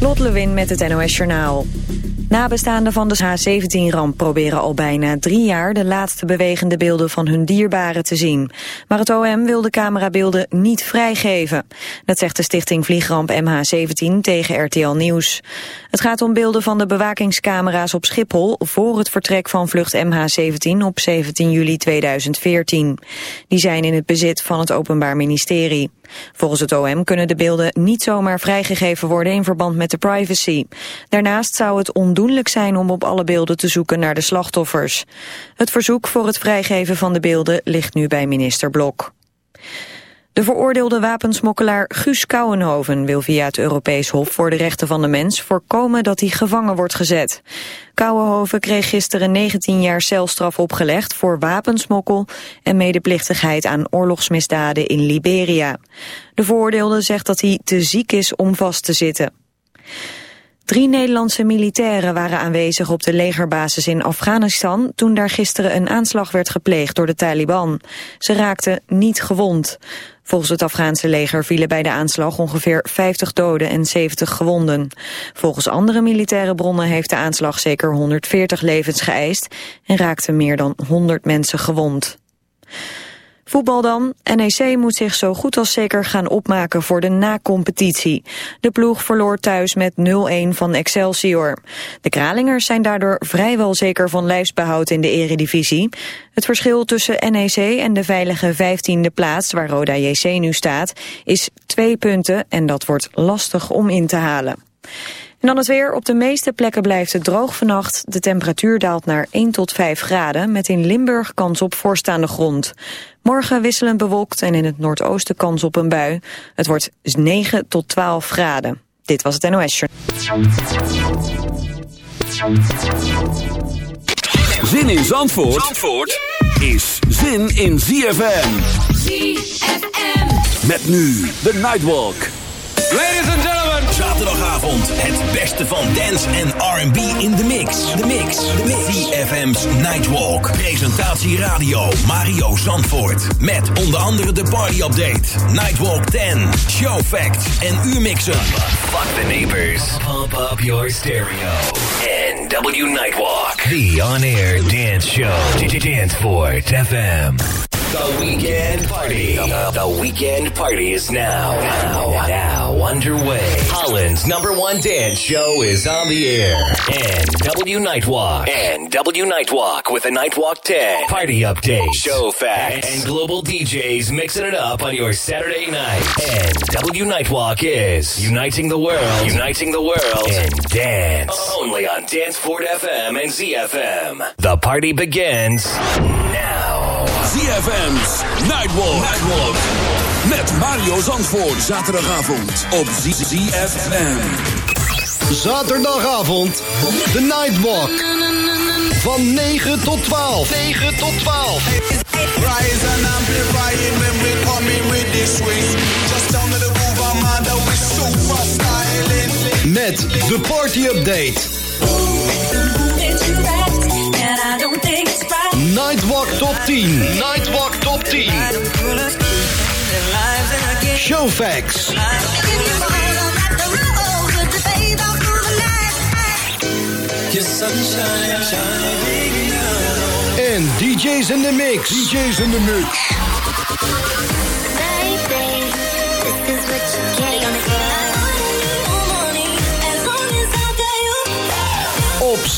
Lot Lewin met het NOS Journaal. Nabestaanden van de H17-ramp proberen al bijna drie jaar de laatste bewegende beelden van hun dierbaren te zien. Maar het OM wil de camerabeelden niet vrijgeven. Dat zegt de stichting Vliegramp MH17 tegen RTL Nieuws. Het gaat om beelden van de bewakingscamera's op Schiphol voor het vertrek van vlucht MH17 op 17 juli 2014. Die zijn in het bezit van het Openbaar Ministerie. Volgens het OM kunnen de beelden niet zomaar vrijgegeven worden in verband met de privacy. Daarnaast zou het ondoenlijk zijn om op alle beelden te zoeken naar de slachtoffers. Het verzoek voor het vrijgeven van de beelden ligt nu bij minister Blok. De veroordeelde wapensmokkelaar Guus Kouwenhoven wil via het Europees Hof voor de Rechten van de Mens voorkomen dat hij gevangen wordt gezet. Kouwenhoven kreeg gisteren 19 jaar celstraf opgelegd voor wapensmokkel en medeplichtigheid aan oorlogsmisdaden in Liberia. De veroordeelde zegt dat hij te ziek is om vast te zitten. Drie Nederlandse militairen waren aanwezig op de legerbasis in Afghanistan toen daar gisteren een aanslag werd gepleegd door de Taliban. Ze raakten niet gewond. Volgens het Afghaanse leger vielen bij de aanslag ongeveer 50 doden en 70 gewonden. Volgens andere militaire bronnen heeft de aanslag zeker 140 levens geëist en raakten meer dan 100 mensen gewond. Voetbal dan. NEC moet zich zo goed als zeker gaan opmaken voor de na-competitie. De ploeg verloor thuis met 0-1 van Excelsior. De Kralingers zijn daardoor vrijwel zeker van lijfsbehoud in de eredivisie. Het verschil tussen NEC en de veilige 15e plaats, waar Roda JC nu staat, is twee punten en dat wordt lastig om in te halen. En dan het weer. Op de meeste plekken blijft het droog vannacht. De temperatuur daalt naar 1 tot 5 graden, met in Limburg kans op voorstaande grond. Morgen wisselend bewolkt en in het noordoosten kans op een bui. Het wordt 9 tot 12 graden. Dit was het NOS Zin in Zandvoort, Zandvoort is zin in ZFM. ZFM. Met nu de Nightwalk. Ladies and gentlemen. Zaterdagavond het beste van dance en R&B in de mix. De mix. De mix. VFM's Nightwalk. Presentatie radio Mario Zandvoort. Met onder andere de party update. Nightwalk 10. Show facts en uurmixen. Fuck the neighbors. Pump up your stereo. NW Nightwalk. The on-air dance show. Danceport FM. The weekend party. The, the weekend party is now, now, now underway. Holland's number one dance show is on the air. And W Nightwalk. And W Nightwalk with a Nightwalk 10. Party update. Show facts. And global DJs mixing it up on your Saturday night. And W Nightwalk is uniting the world. Uniting the world. In dance. Only on Danceport FM and ZFM. The party begins now. ZFM's Nightwalk. Nightwalk. Met Mario Zandvoort. Zaterdagavond op ZFM. Zaterdagavond, de Nightwalk. Van 9 tot 12. 9 tot 12. Rise and amplify it when we come in with this swing. Just down to the groove, I'm under with super styling. Met de party update. Nightwalk top 10. Nightwalk top 10. Show facts. En DJ's in the mix. DJ's in the mix. Op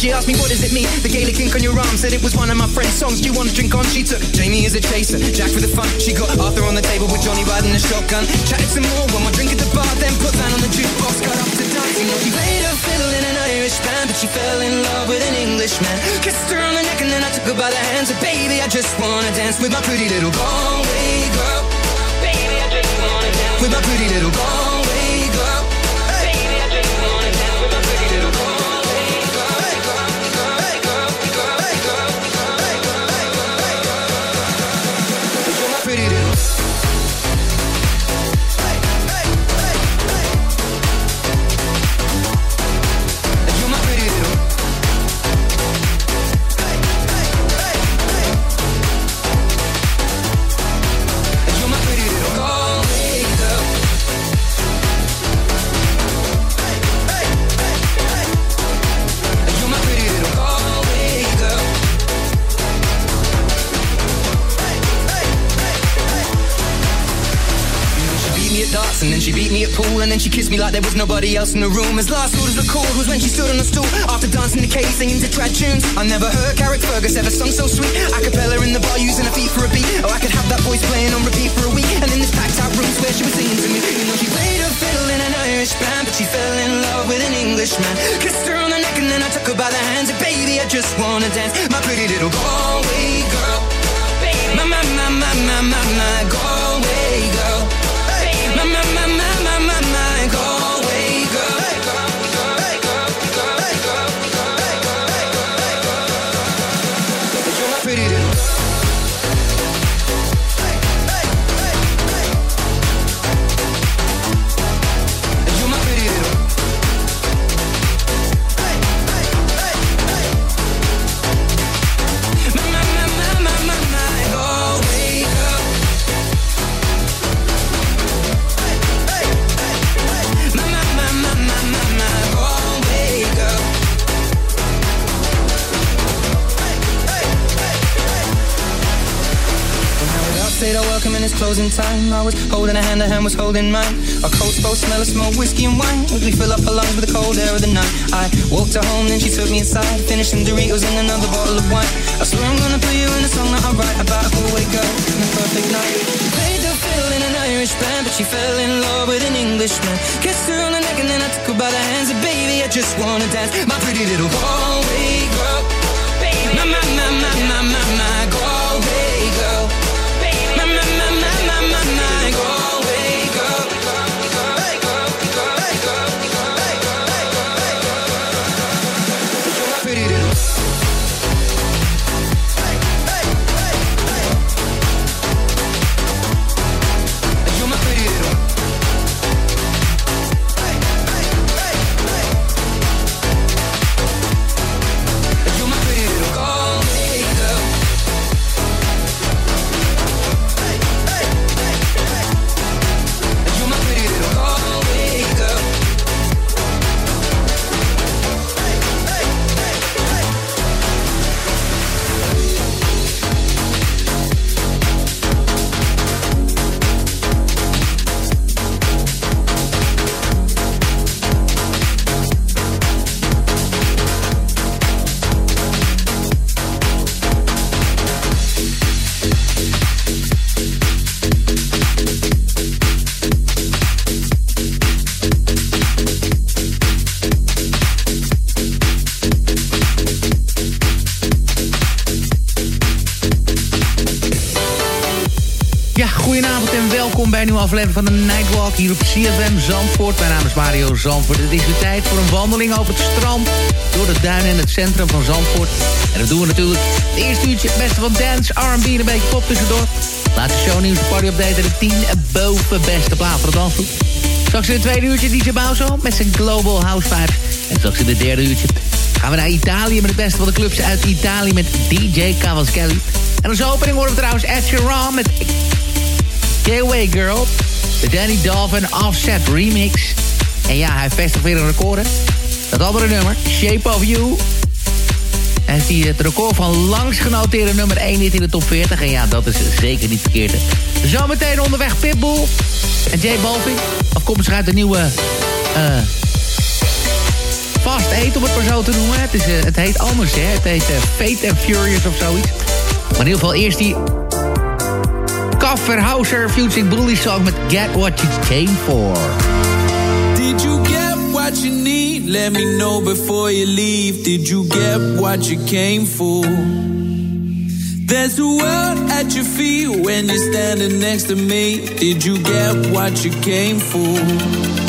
She asked me, what does it mean? The Gaelic ink on your arm said it was one of my friend's songs. Do you want to drink on? She took Jamie as a chaser, Jack for the fun. She got Arthur on the table with Johnny riding a shotgun. Chatted some more, one more drink at the bar, then put down on the jukebox, got up to dancing. She played a fiddle in an Irish band, but she fell in love with an Englishman. Kissed her on the neck and then I took her by the hands. Said, baby, I just wanna dance with my pretty little Galway like there was nobody else in the room. As last orders recalled was when she stood on the stool after dancing the cave singing to trad tunes. I never heard Carrick Fergus ever sung so sweet. A cappella in the bar using her feet for a beat. Oh, I could have that voice playing on repeat for a week. And in this packed out room where she was singing to me. You know she played a fiddle in an Irish band, but she fell in love with an Englishman. Kissed her on the neck and then I took her by the hands. And baby, I just wanna dance, my pretty little Galway girl. My, my, my, my, my, my, my Galway girl. Closing time. I was holding a hand, a hand was holding mine. Our coats both smell of smoke, whiskey and wine. We fill up our lungs with the cold air of the night. I walked her home, then she took me inside. Finished some Doritos and another bottle of wine. I swear I'm gonna put you in a song that I write about a Galway girl and a perfect night. Played the fiddle in an Irish band, but she fell in love with an Englishman. Kissed her on the neck and then I took her by the hands. And baby, I just wanna dance, my pretty little Galway girl. Baby. My, my, my, my, my, my, my aflevering van de Nightwalk hier op CFM Zandvoort. Mijn naam is Mario Zandvoort. Het is weer tijd voor een wandeling over het strand, door de duinen en het centrum van Zandvoort. En dat doen we natuurlijk het eerste uurtje het beste van dance, R&B en een beetje pop tussendoor. Laatste shownieuws, de party update en de 10 boven beste plaat voor de dansgroep. Straks in het tweede uurtje DJ Bauzo met zijn Global House Vibes. En straks in het derde uurtje gaan we naar Italië met het beste van de clubs uit Italië met DJ Cavaschelli. En als opening horen we trouwens Ed Sheeran met Gateway Girl. De Danny Dolphin Offset remix. En ja, hij vestigt weer een record. Dat andere nummer, Shape of You. En heeft hij het record van langs genoteerde nummer 1 hit in de top 40. En ja, dat is zeker niet verkeerd. Zometeen onderweg Pitbull en J Balvin. Afkomstig uit de nieuwe... eh vast om het maar zo te noemen. Het, is, uh, het heet anders, hè. Het heet Fate and Furious of zoiets. Maar in ieder geval eerst die... Kafferhauser featuring Bully song met Get What You Came For. Did you get what you need? Let me know before you leave. Did you get what you came for? There's a world at your feet when you're standing next to me. Did you get what you came for?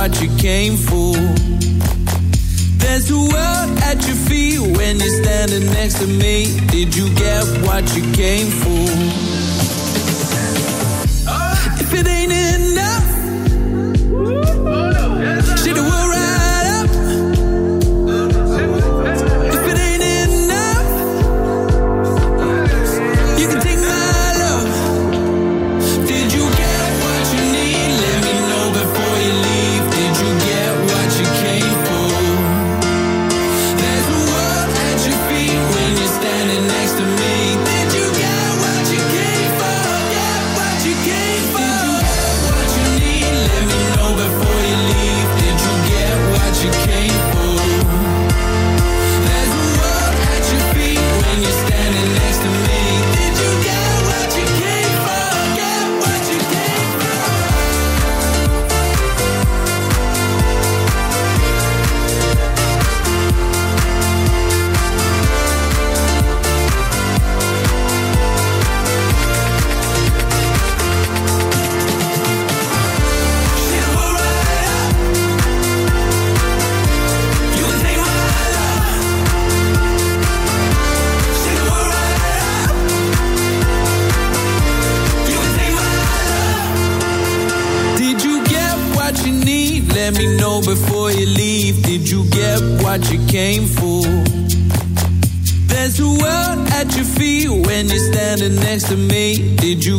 what you came for. There's a world at your feet when you're standing next to me. Did you get what you came for? If it ain't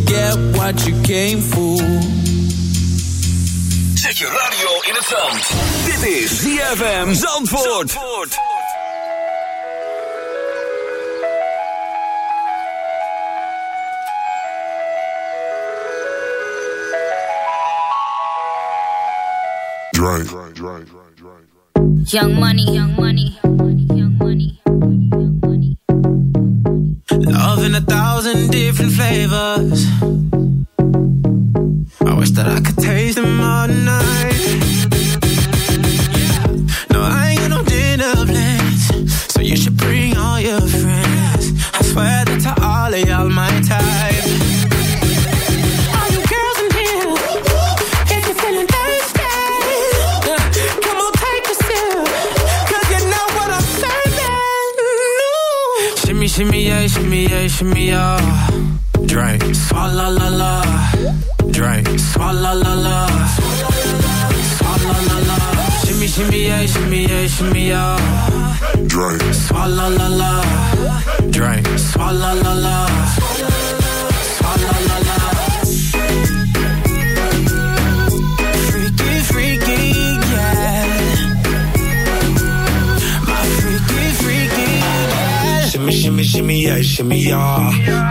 get what you came for. Zet je radio in het zand. Dit is ZFM Zandvoort. Zandvoort. Drink. Young money, young money. Different flavors.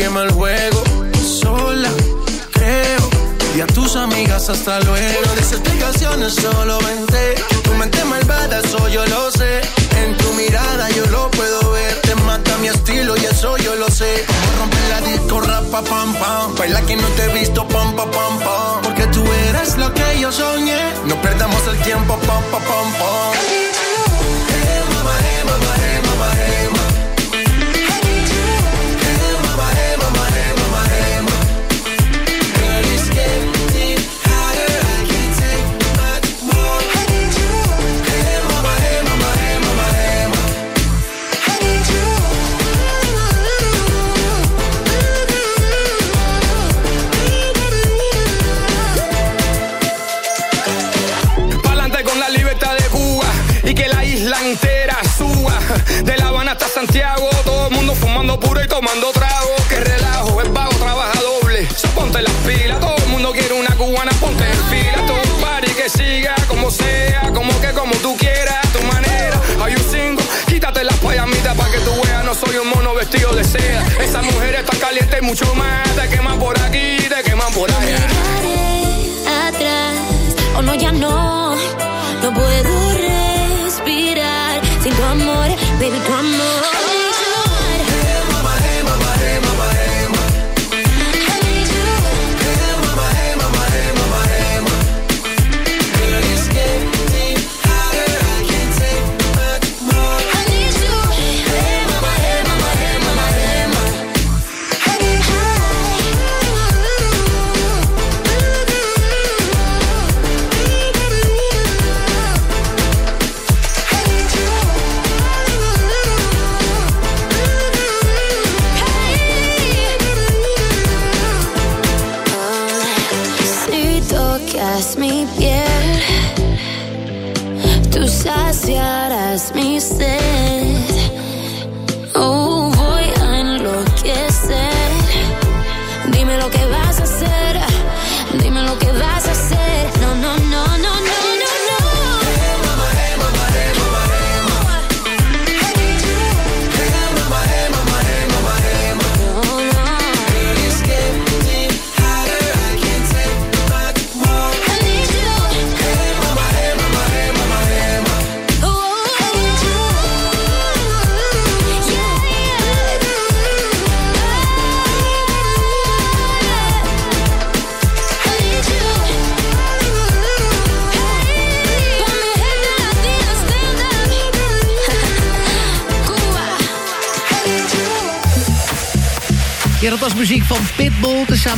el juego. Sola, creo, y a tus amigas hasta luego. No des explicaciones, solo vente. Tu mente malvada, eso yo lo sé. En tu mirada yo lo puedo ver. Te mata mi estilo y eso yo lo sé. Como romper la disco, rapa, pam, pam. Baila que no te he visto, pam, pam, pam. Porque tú eres lo que yo soñé. No perdamos el tiempo, pam, pam, pam, pam. Hey, mama, hey, mama, mucho más.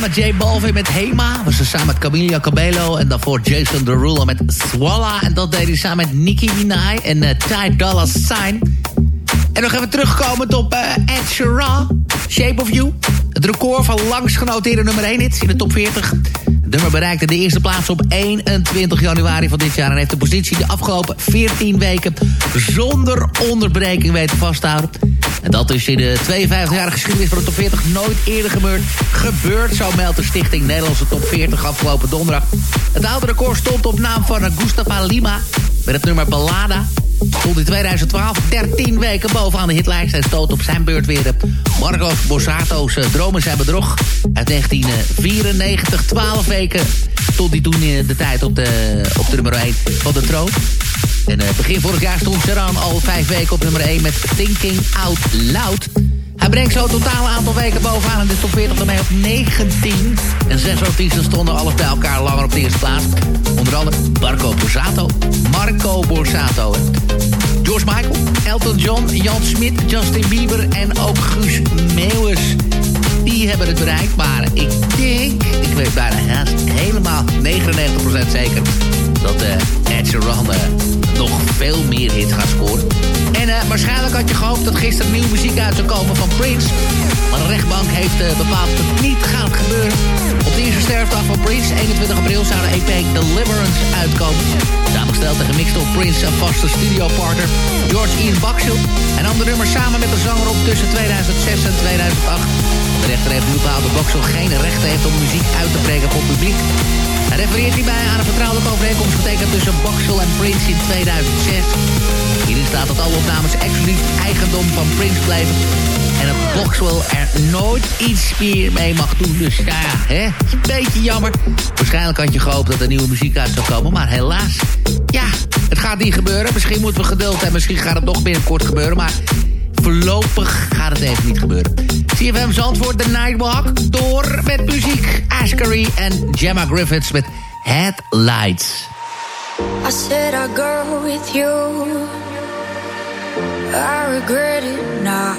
Met J Balvin met Hema. Was ze samen met Camila Cabello. En daarvoor Jason Derulo met Swalla. En dat deed hij samen met Nicki Minaj en uh, Ty Dolla Sign. En nog even terugkomend op uh, Ed Sheeran. Shape of You. Het record van langs genoteerde nummer 1 hits in de top 40. Het nummer bereikte de eerste plaats op 21 januari van dit jaar... en heeft de positie de afgelopen 14 weken zonder onderbreking weten vasthouden. En dat is in de 52-jarige geschiedenis van de top 40 nooit eerder gebeurd. Gebeurd, zo meldt de stichting Nederlandse top 40 afgelopen donderdag. Het oude record stond op naam van Gustava Lima met het nummer Ballada stond in 2012 13 weken bovenaan de hitlijst... en stoot op zijn beurt weer Marcos Borsato's eh, Dromen zijn bedrog. Uit 1994, 12 weken stond hij toen in de tijd op de, op de nummer 1 van de troon. En uh, begin vorig jaar stond Sharon al vijf weken op nummer 1 met Thinking Out Loud... Hij brengt zo totale aantal weken bovenaan en de top 40 ermee op 19. En zes artiesten stonden alles bij elkaar langer op de eerste plaats. Onder andere Marco Borsato, Marco Borsato, George Michael, Elton John, Jan Smit, Justin Bieber en ook Guus Meeuwis. Die hebben het bereikt, maar ik denk, ik weet bijna helemaal 99% zeker... dat uh, Ed Sheeran uh, nog veel meer hits gaat scoren. En uh, waarschijnlijk had je gehoopt dat gisteren nieuwe muziek uit zou komen van Prince. Maar de rechtbank heeft bepaald dat het niet gaat gebeuren. Op de eerste sterfdag van Prince, 21 april, zou de EP Deliverance uitkomen. Samengesteld en gemixt door Prince en vaste studiopartner George Ian Baxel. En de nummer samen met de zanger op tussen 2006 en 2008. De rechter heeft nu bepaald dat Baxel geen rechten heeft om muziek uit te brengen voor publiek. Refereert hierbij aan een vertrouwelijke overeenkomst getekend tussen Boxel en Prince in 2006. Hierin staat dat alle opnames exclusief eigendom van Prince blijven. En dat Boxwell er nooit iets meer mee mag doen. Dus ja, hè, een beetje jammer. Waarschijnlijk had je gehoopt dat er nieuwe muziek uit zou komen. Maar helaas, ja, het gaat niet gebeuren. Misschien moeten we geduld hebben. Misschien gaat het nog binnenkort gebeuren. Maar voorlopig gaat het even niet gebeuren. CFM Zandvoort, The Nightwalk. Door met muziek. Ashcary en Gemma Griffiths met Headlights. I said I'd go with you. I regret it now.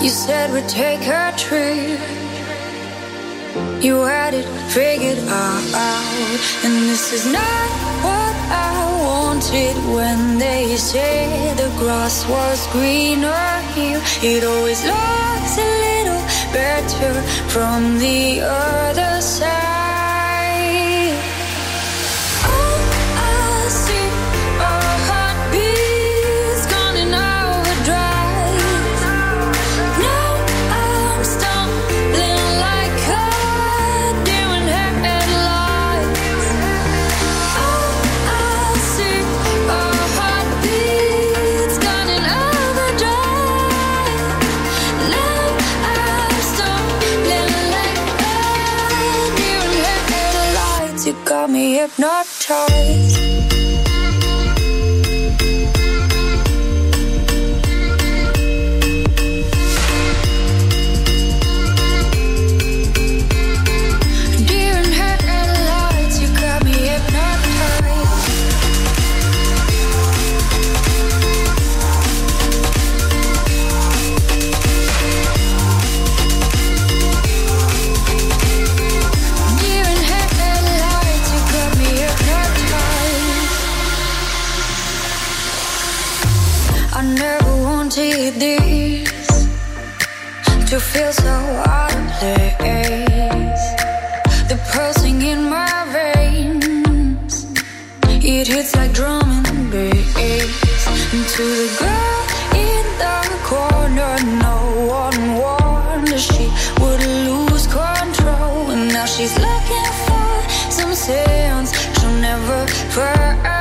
You said we'd take a trip. You had it figured out. And this is not wanted when they say the grass was greener here. It always looks a little better from the other side. Got me hypnotized. She's looking for some sense she'll never find.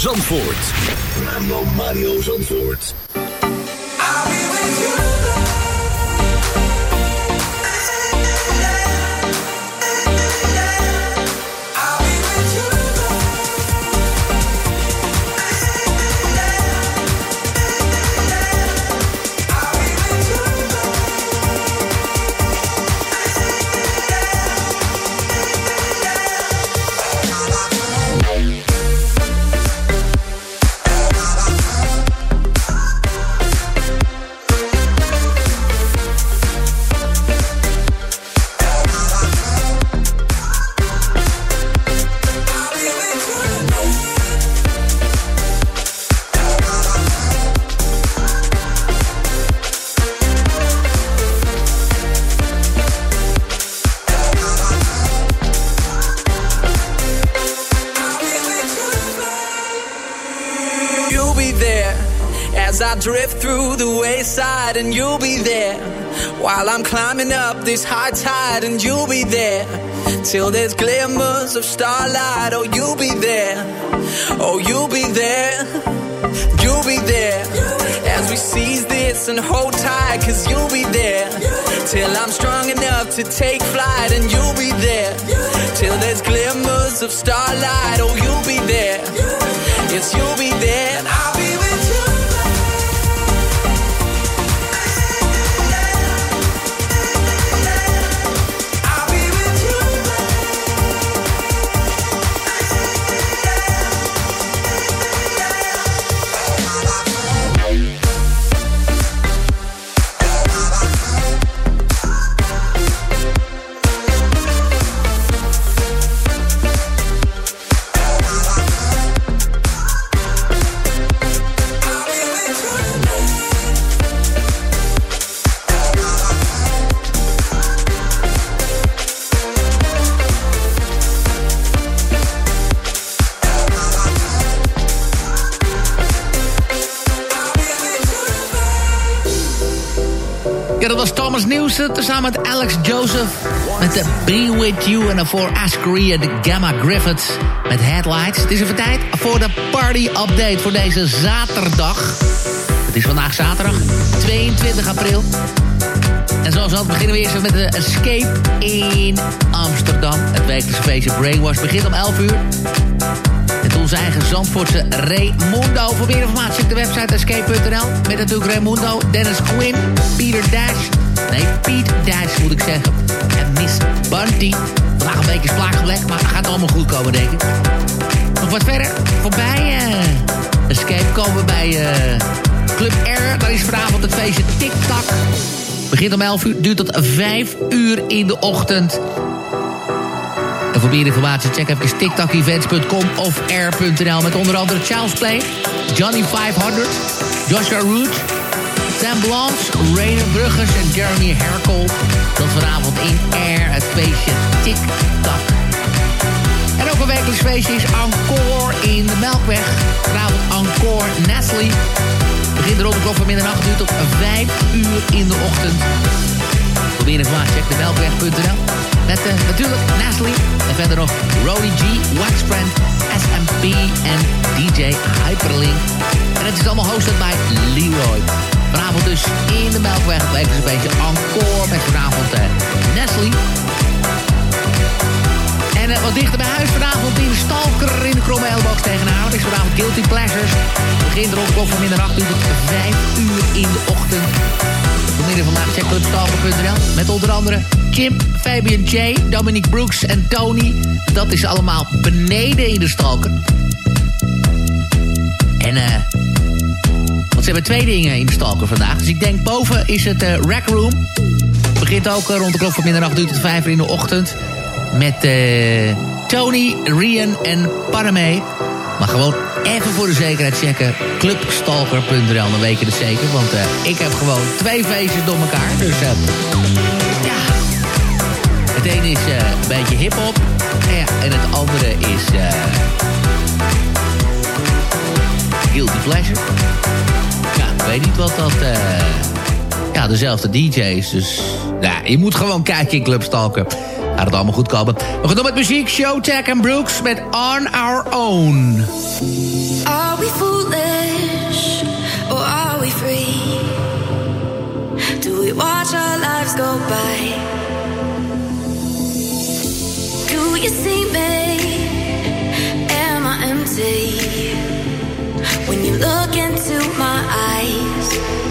Zandvoort. I'm climbing up this high tide, and you'll be there till there's glimmers of starlight. Oh, you'll be there. Oh, you'll be there. You'll be there as we seize this and hold tight, cause you'll be there till I'm strong enough to take flight, and you'll be there till there's glimmers of starlight. Oh, you'll be there. Yes, you'll be there. Thomas Newson tezamen met Alex Joseph. Met de Be With You en daarvoor Askeria de Gamma Griffiths met Headlights. Het is even tijd voor de party update voor deze zaterdag. Het is vandaag zaterdag, 22 april. En zoals altijd beginnen we eerst met de Escape in Amsterdam. Het wekelijkse feestje Brainwash begint om 11 uur. Met onze eigen Zandvoortse Raymundo. Voor meer informatie check de website escape.nl. Met natuurlijk Raymundo, Dennis Quinn, Peter Dash. Nee, Piet Dash moet ik zeggen. En Miss Bunty. Vandaag een beetje slaaggeblek, maar het gaat allemaal goed komen, denk ik. Nog wat verder. Voorbij eh, Escape komen bij eh, Club R. Daar is vanavond het feestje TikTok. Begint om 11 uur, duurt tot 5 uur in de ochtend. En voor meer informatie check even tiktokevents.com of air.nl... met onder andere Charles Play, Johnny 500, Joshua Root... Sam Blance, Rainer Bruggers en Jeremy Herkel. Dat vanavond in Air, het feestje TikTok. En ook een wekelijks feestje is Encore in de Melkweg. Vanavond Encore Nestle. Begint de klok van middernacht, duurt tot 5 uur in de ochtend. Voor meer informatie check de melkweg.nl. Met uh, natuurlijk Nestle. En verder nog Rolly G, Waxbrand, SMP en DJ Hyperlink. En het is allemaal hosted bij Leroy. Vanavond dus in de Melkweg. Wekelijks een beetje encore met vanavond uh, Nestle. En uh, wat dichter bij huis vanavond in Stalker in de Kromme Ellebox tegen Haarlem. is vanavond Guilty Pleasures. Begint rond klok van middernacht uur tot 5 uur in de ochtend. Voor meer informatie check clubstalker.nl. Met onder andere Chimp, Fabian J, Dominic Brooks en Tony. Dat is allemaal beneden in de Stalker. En eh... hebben twee dingen in de Stalker vandaag. Dus ik denk boven is het uh, Rack Room. Begint ook uh, rond de klok van middernacht uur tot 5 uur in de ochtend. Met uh, Tony, Rian en Paname. Maar gewoon even voor de zekerheid checken. Clubstalker.nl, dan weet je het zeker. Want ik heb gewoon twee feestjes door elkaar. Dus ja. Het ene is een beetje hip-hop. En het andere is. Guilty Pleasure ik weet niet wat dat... Uh... Ja, dezelfde DJ's. Dus nou, je moet gewoon kijken in Club Stalker. Gaat het allemaal goed komen. We gaan door met muziek. Showtech en Brooks met On Our Own. Are we foolish? Or are we free? Do we watch our lives go by? Do you see me? Am I empty? Thank you.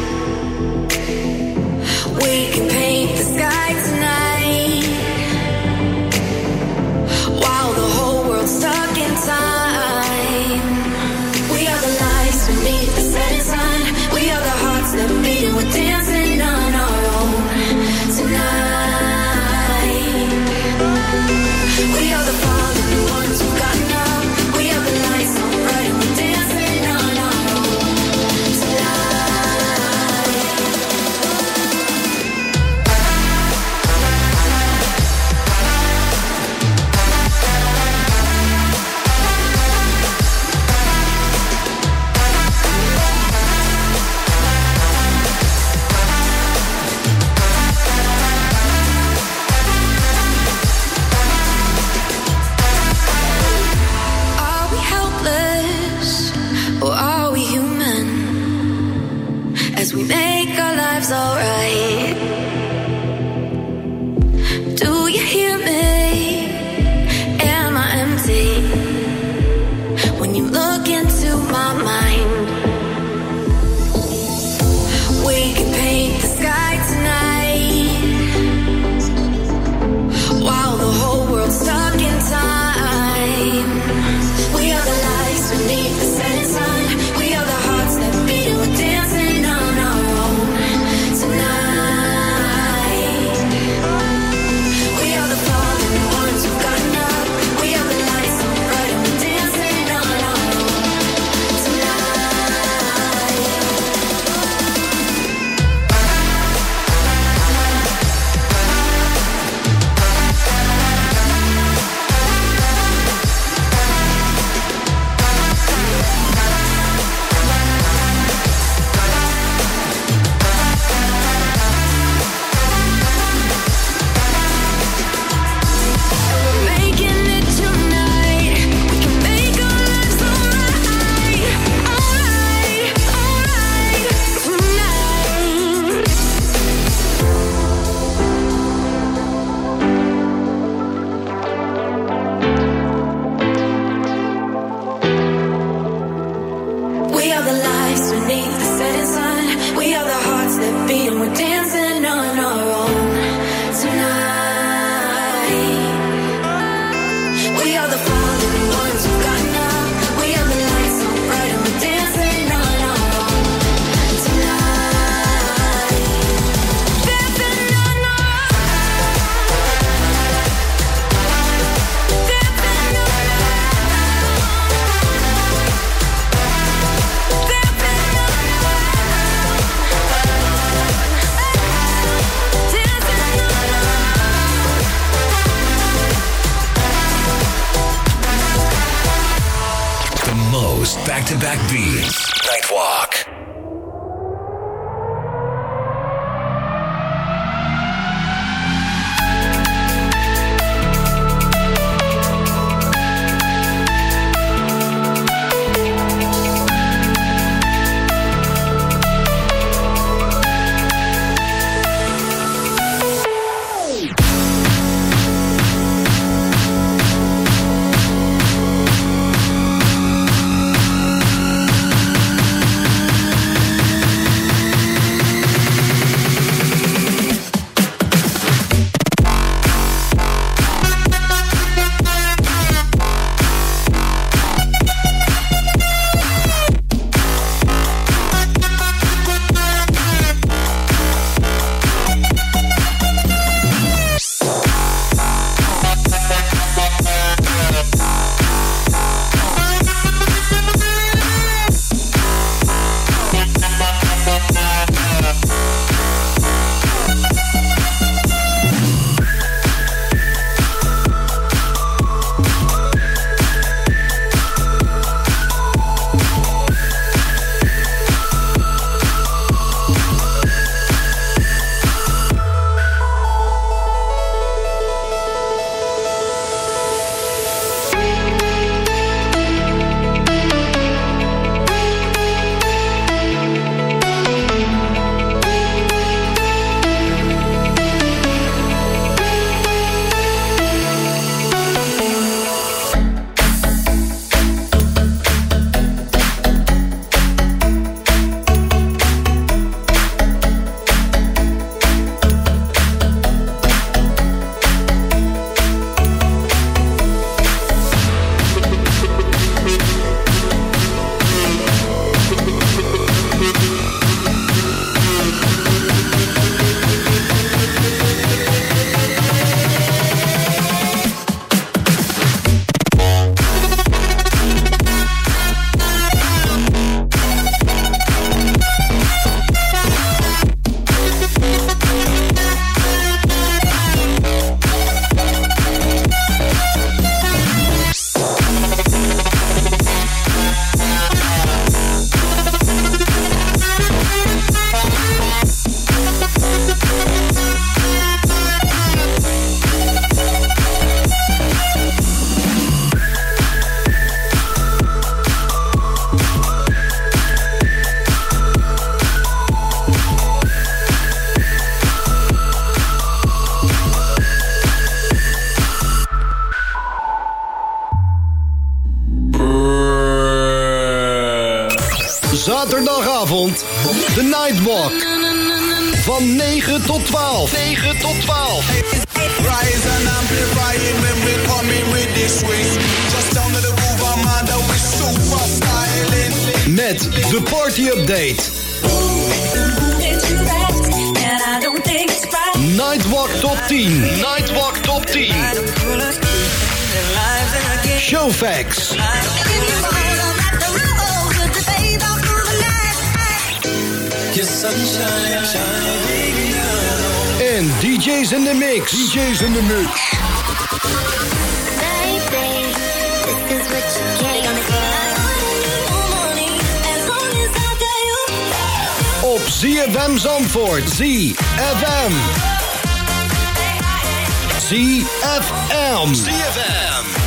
Beats. Van 9 tot 12. 9 tot 12. Rise and when with this. Just down to the groove, super styling. Met de party update. Nightwalk Top 10. Nightwalk Top 10. Showfax. En DJ's in the mix. DJ's in the mix. F M op ZFM Zandvoort. ZFM. ZFM. ZFM.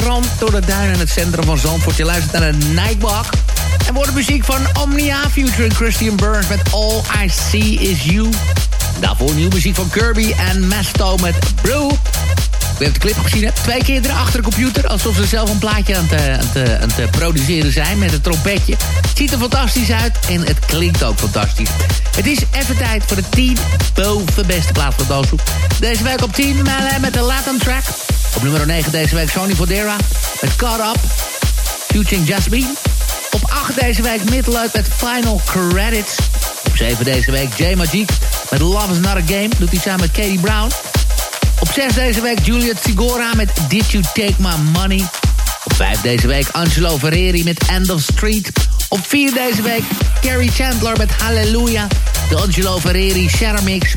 Strand... door de duinen in het centrum van Zandvoort. Je luistert naar een Nightwalk. En wordt muziek van Omnia featuring Christian Burns... met All I See Is You. Daarvoor nieuwe muziek van Kirby en Masto met Blue. We hebben de clip gezien, hè? Twee keer achter de computer... alsof ze zelf een plaatje aan het, het, aan het produceren zijn met een trompetje. Het ziet er fantastisch uit en het klinkt ook fantastisch. Het is even tijd voor de 10 boven beste plaats van Dooshoek. Deze week op 10 Melle met de Latin track. Op nummer 9 deze week Sony Fodera met Caught Up. Futuring Jasmine. Op 8 deze week Midlight met Final Credits. Op 7 deze week J Magic met Love is Not a Game. Doet hij samen met Katie Brown. Op 6 deze week Juliet Sigora met Did You Take My Money. Op 5 deze week Angelo Ferreri met End of Street. Op 4 deze week Carrie Chandler met Hallelujah. De Angelo Ferreri Shadow Mix.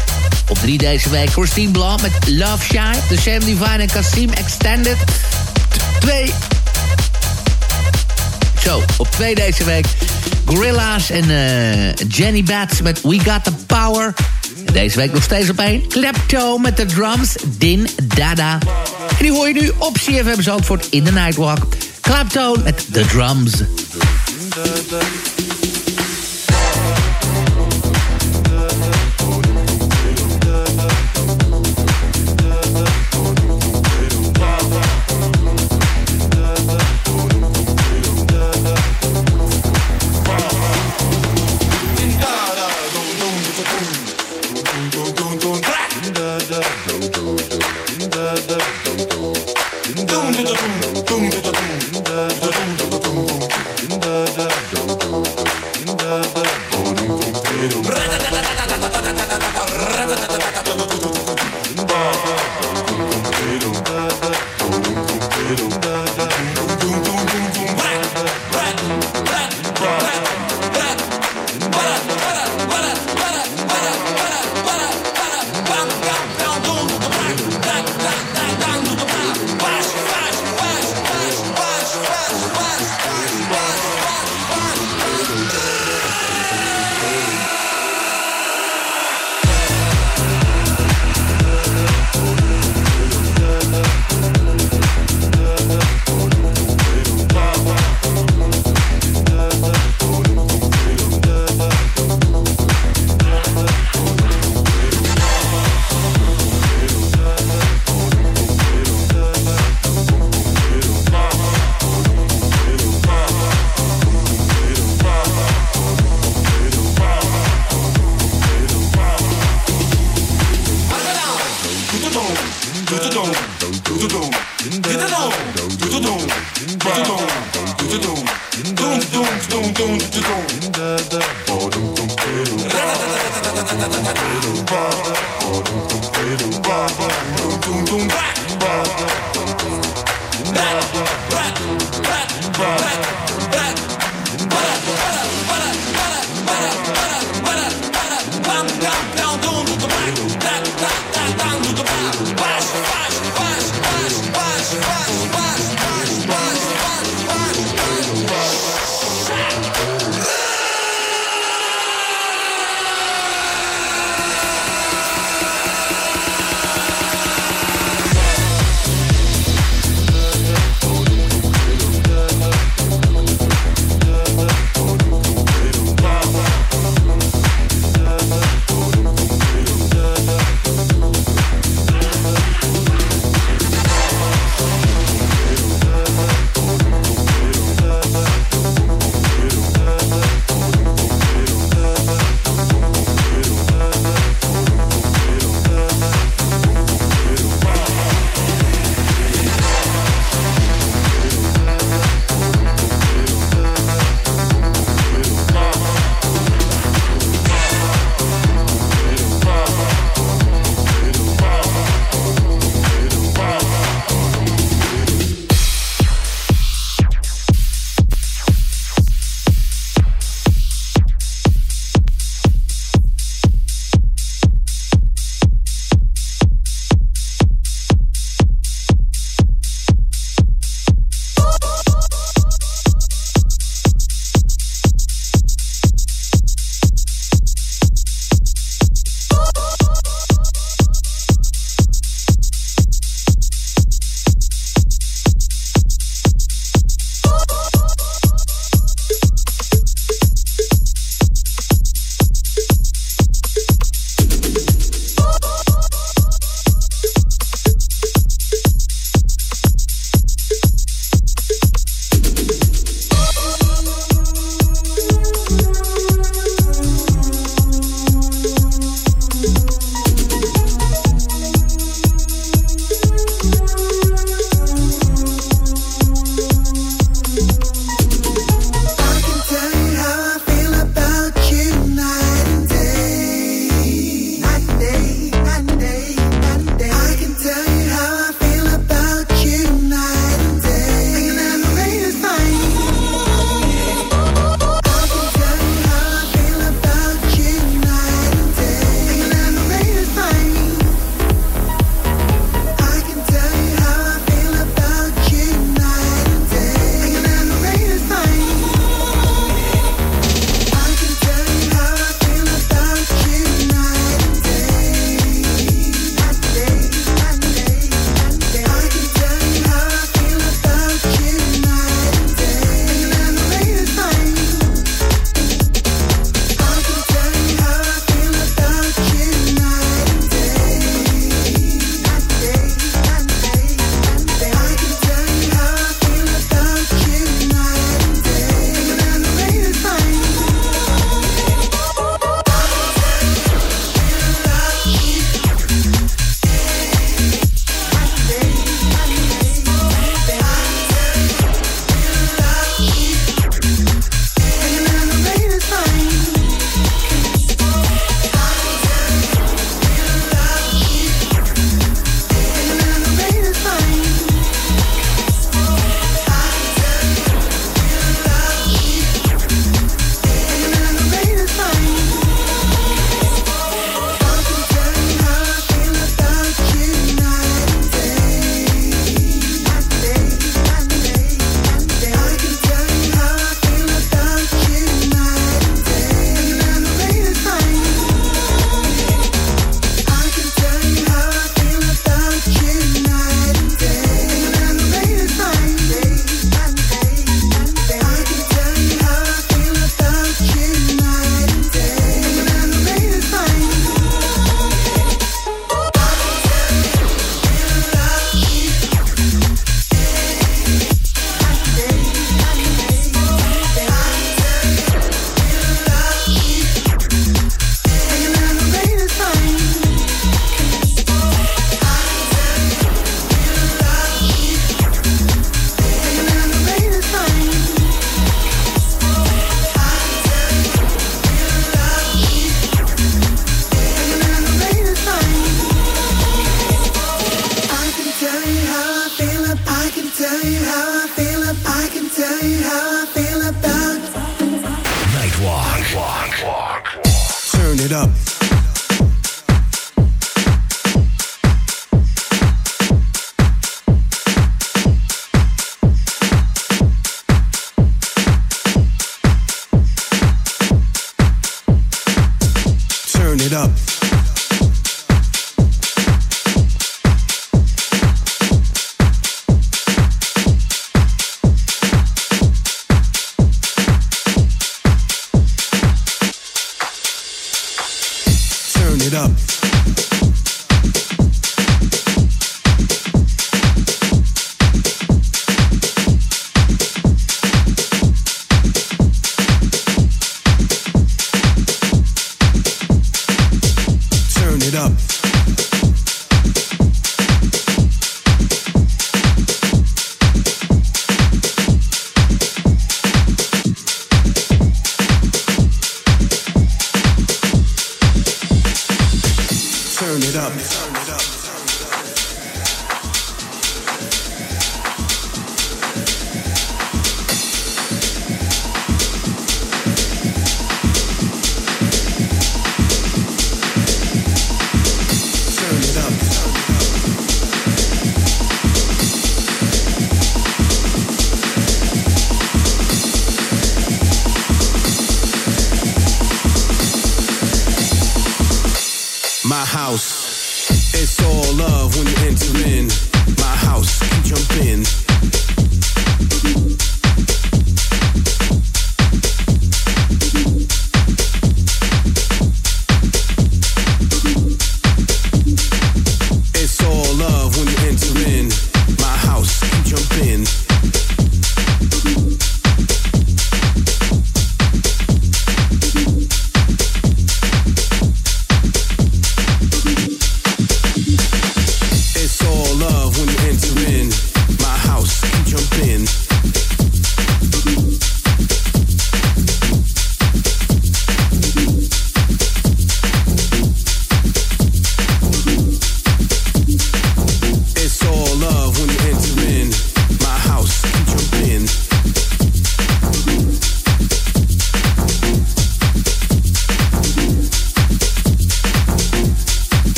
Op 3 deze week Christine Blanc met Love Shy. De Sam Divine en Kasim Extended. 2. Zo, op 2 deze week Gorilla's en uh, Jenny Bats met We Got The Power. Deze week nog steeds op één. Klepto met de drums, Din Dada. En die hoor je nu op CFM Zandvoort in de Nightwalk. Klepto met de drums.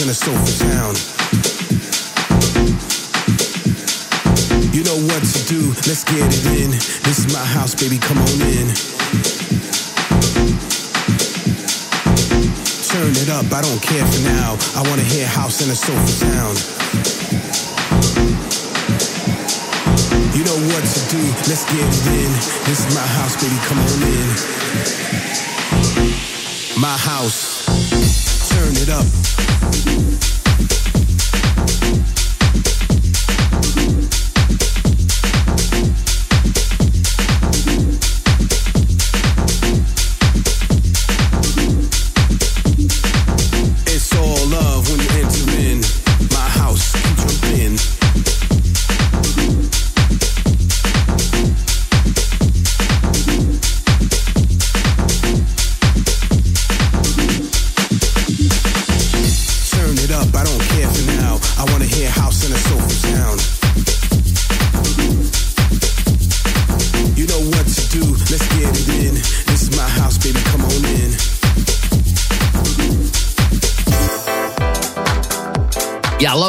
In a sofa town. You know what to do, let's get it in. This is my house, baby, come on in. Turn it up, I don't care for now. I wanna hear house in a sofa town. You know what to do, let's get it in. This is my house, baby, come on in. My house,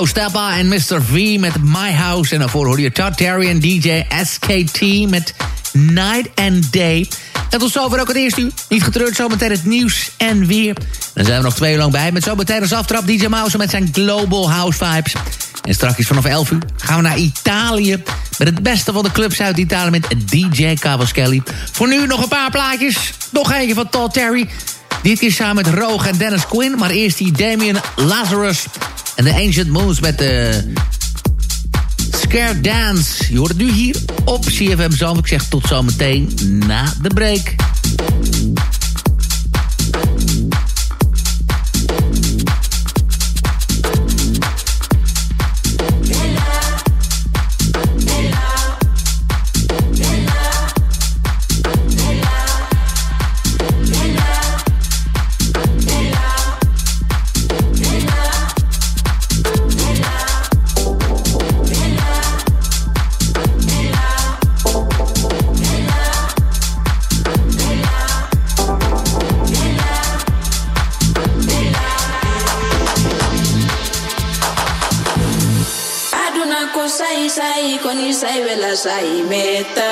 Steppa en Mr. V met My House. En daarvoor hoor je en DJ SKT met Night and Day. En tot zover ook het eerste uur. Niet getreurd, zometeen het nieuws en weer. Dan zijn we nog twee uur lang bij. Met zometeen als aftrap DJ Mouse met zijn Global House Vibes. En straks vanaf 11 uur gaan we naar Italië. Met het beste van de clubs uit Italië met DJ Cavaschelli. Voor nu nog een paar plaatjes. Nog eentje van Todd Terry. Dit keer samen met Roog en Dennis Quinn. Maar eerst die Damien Lazarus. En de Ancient Moons met de Scare Dance. Je hoort het nu hier op CFM Zalm. Ik zeg tot zometeen na de break. Nikoni saibela saimeta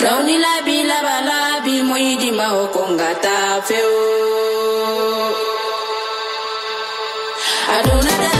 Rauni labi laba labi moidi maokonga tafeo Adonada